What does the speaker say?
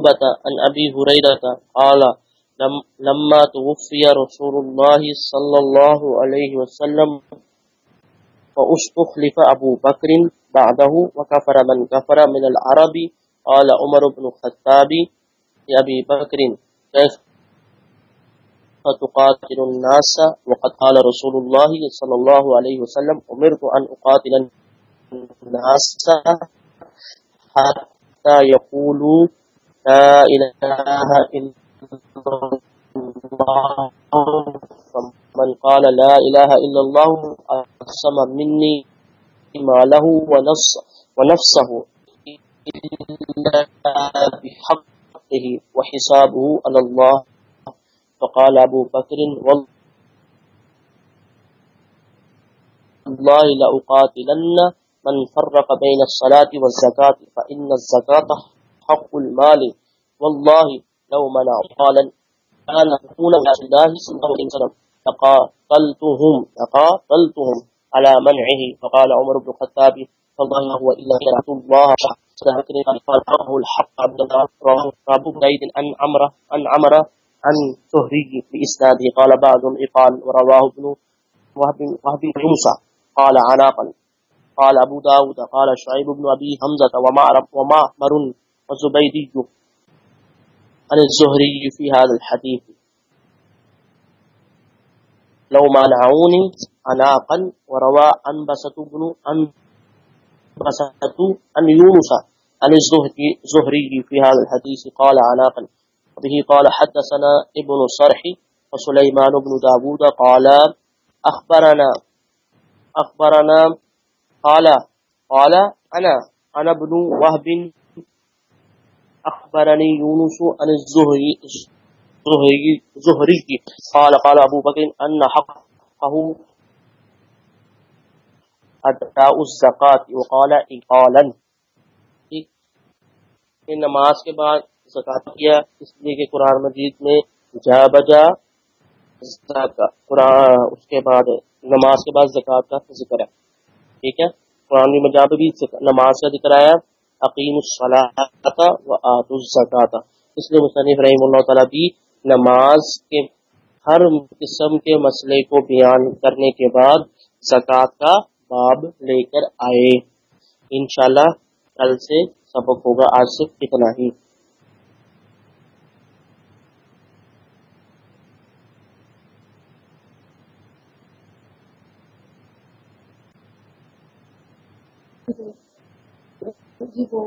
عقبة عن أبي هريرة قال لما توفي رسول الله صلى الله عليه وسلم، فأستخلف أبو بكر بعده وكفر من كفر من العرب. قال عمر بن الخطاب لأبي بكر، كيف فتقاتل الناس؟ وقد قال رسول الله صلى الله عليه وسلم، أمرت أن أقاتل الناس حتى يقولوا لا إله إلا الله من قال لا إله إلا الله، أقسم مني ما له ونفسه إلا بحقه وحسابه على الله. فقال أبو بكر، والله لأقاتلن من فرق بين الصلاة والزكاة، فإن الزكاة حق المال. والله لو منع قالا أنا أقول الله صلى الله عليه وسلم لقاتلتهم لقاتلتهم على منعه. فقال عمر بن الخطاب، فالله هو إلا كرهت الله قال الحق عبد الله. رب بعيد أن عمر أن عمر عن سهري بإسناده. قال بعضهم إقال ورواه ابن وهب موسى. قال عناقا قال، أبو داود. قال، شعيب بن أبي حمزة ومعمر، وزبيدي. عن الزهري في هذا الحديث لو منعوني عناقا وروى أنبسة بن أنبسة أن يونس عن الزهري في هذا الحديث قال عناقا به قال حدثنا ابن صرح وسليمان بن داود قال أخبرنا أخبرنا قال قال أنا أنا ابن وهب أخبرني يونس عن الزهري زهري زهري قال قال أبو بكر أن حقه أداء الزكاة، وقال إقالا. نماز کے بعد زکات کیا، اس لیے کہ قرآن مجید میں جا بجا قرآن اس کے بعد نماز کے بعد زکات کا ذکر ہے۔ ٹھیک ہے؟ قرآن مجاب بھی نماز کا ذکر آیا۔ عقیم الصلاۃ و آت الزکات اس لیے مصنف رحیم اللہ تعالیٰ بھی نماز کے ہر قسم کے مسئلے کو بیان کرنے کے بعد زکوٰۃ کا باب لے کر آئے۔ انشاءاللہ کل سے سبق ہوگا۔ آج سے اتنا ہی۔ جی وہ